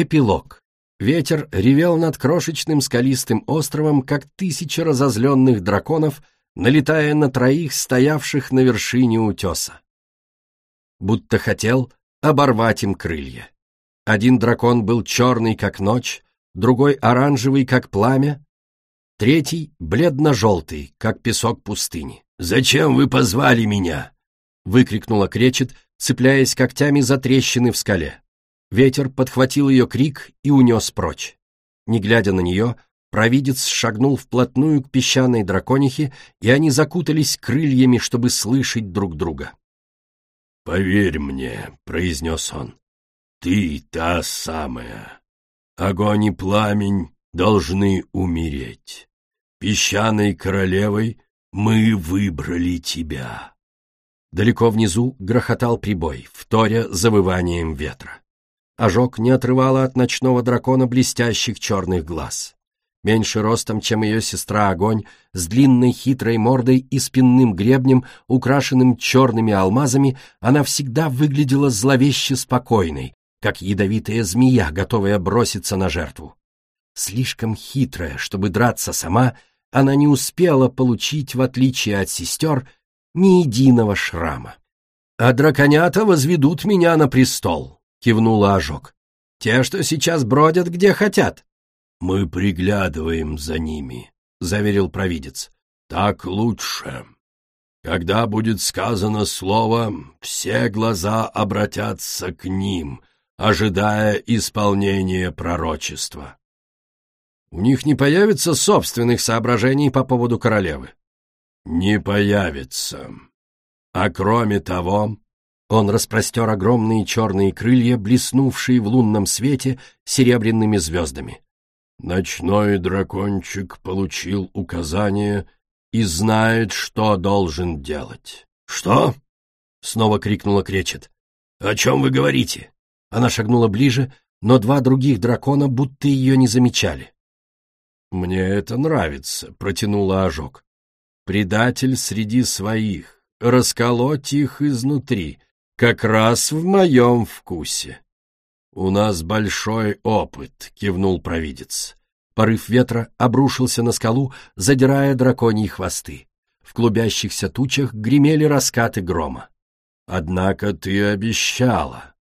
Эпилог. Ветер ревел над крошечным скалистым островом, как тысяча разозленных драконов, налетая на троих, стоявших на вершине утеса. Будто хотел оборвать им крылья. Один дракон был черный, как ночь, другой оранжевый, как пламя, третий — бледно-желтый, как песок пустыни. «Зачем вы позвали меня?» — выкрикнула кречет, цепляясь когтями за трещины в скале. Ветер подхватил ее крик и унес прочь. Не глядя на нее, провидец шагнул вплотную к песчаной драконихе, и они закутались крыльями, чтобы слышать друг друга. «Поверь мне», — произнес он, — «ты та самая. Огонь и пламень должны умереть. Песчаной королевой мы выбрали тебя». Далеко внизу грохотал прибой, вторя завыванием ветра. Ожог не отрывала от ночного дракона блестящих черных глаз. Меньше ростом, чем ее сестра Огонь, с длинной хитрой мордой и спинным гребнем, украшенным черными алмазами, она всегда выглядела зловеще спокойной, как ядовитая змея, готовая броситься на жертву. Слишком хитрая, чтобы драться сама, она не успела получить, в отличие от сестер, ни единого шрама. «А драконята возведут меня на престол», — кивнула Ожог. «Те, что сейчас бродят где хотят». «Мы приглядываем за ними», — заверил провидец. «Так лучше. Когда будет сказано слово, все глаза обратятся к ним, ожидая исполнения пророчества». «У них не появится собственных соображений по поводу королевы?» «Не появится. А кроме того, он распростер огромные черные крылья, блеснувшие в лунном свете серебряными звездами. Ночной дракончик получил указание и знает, что должен делать. «Что?» — снова крикнула Кречет. «О чем вы говорите?» Она шагнула ближе, но два других дракона будто ее не замечали. «Мне это нравится», — протянула ожог. «Предатель среди своих, расколоть их изнутри, как раз в моем вкусе». «У нас большой опыт», — кивнул провидец. Порыв ветра обрушился на скалу, задирая драконьи хвосты. В клубящихся тучах гремели раскаты грома. «Однако ты обещала».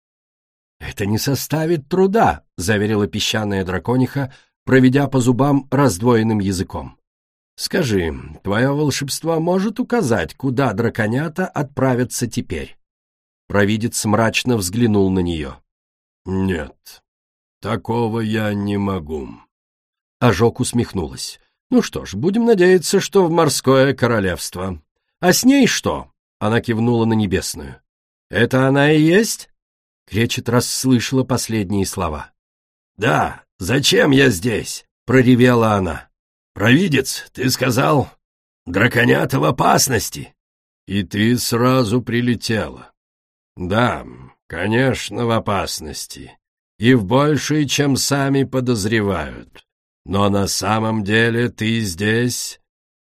«Это не составит труда», — заверила песчаная дракониха, проведя по зубам раздвоенным языком. «Скажи, твое волшебство может указать, куда драконята отправятся теперь?» Провидец мрачно взглянул на нее. «Нет, такого я не могу». Ожог усмехнулась. «Ну что ж, будем надеяться, что в морское королевство. А с ней что?» Она кивнула на небесную. «Это она и есть?» Кречет расслышала последние слова. «Да, зачем я здесь?» — проревела она. «Провидец, ты сказал, драконята в опасности». «И ты сразу прилетела». «Да, конечно, в опасности. И в большей, чем сами подозревают. Но на самом деле ты здесь,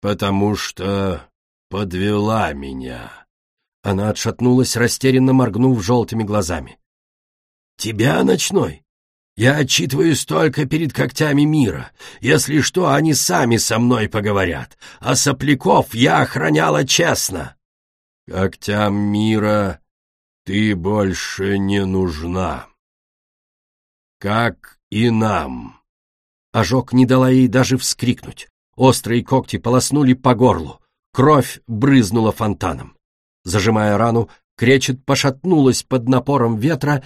потому что подвела меня». Она отшатнулась, растерянно моргнув желтыми глазами. «Тебя, ночной? Я отчитываюсь только перед когтями мира. Если что, они сами со мной поговорят. А сопляков я охраняла честно». «Когтям мира ты больше не нужна. Как и нам». Ожог не дала ей даже вскрикнуть. Острые когти полоснули по горлу. Кровь брызнула фонтаном. Зажимая рану, кречет пошатнулась под напором ветра,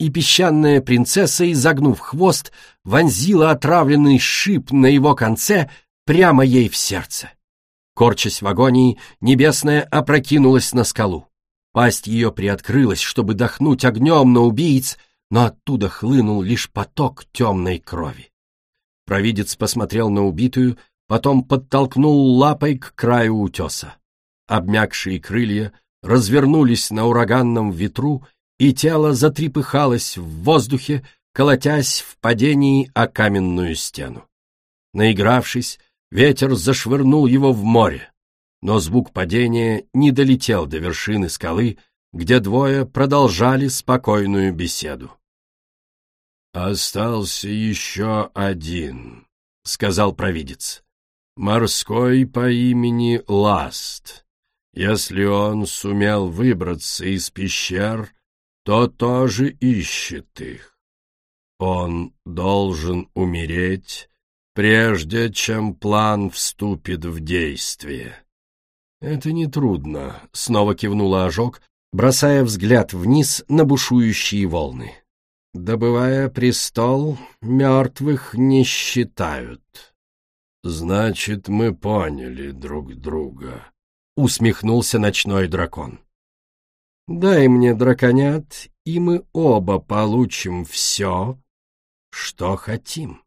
и песчаная принцесса, изогнув хвост, вонзила отравленный шип на его конце прямо ей в сердце. Корчась в агонии, небесная опрокинулась на скалу. Пасть ее приоткрылась, чтобы дохнуть огнем на убийц, но оттуда хлынул лишь поток темной крови. Провидец посмотрел на убитую, потом подтолкнул лапой к краю утеса. Обмякшие крылья развернулись на ураганном ветру, и тело затрепыхалось в воздухе, колотясь в падении о каменную стену. Наигравшись, ветер зашвырнул его в море, но звук падения не долетел до вершины скалы, где двое продолжали спокойную беседу. «Остался еще один», — сказал провидец. «Морской по имени Ласт. Если он сумел выбраться из пещер, то тоже ищет их. Он должен умереть, прежде чем план вступит в действие. «Это нетрудно», — снова кивнула ожог, бросая взгляд вниз на бушующие волны. «Добывая престол, мертвых не считают». «Значит, мы поняли друг друга», — усмехнулся ночной дракон. «Дай мне драконят, и мы оба получим все, что хотим».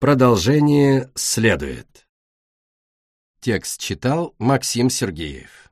Продолжение следует. Текст читал Максим Сергеев.